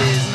is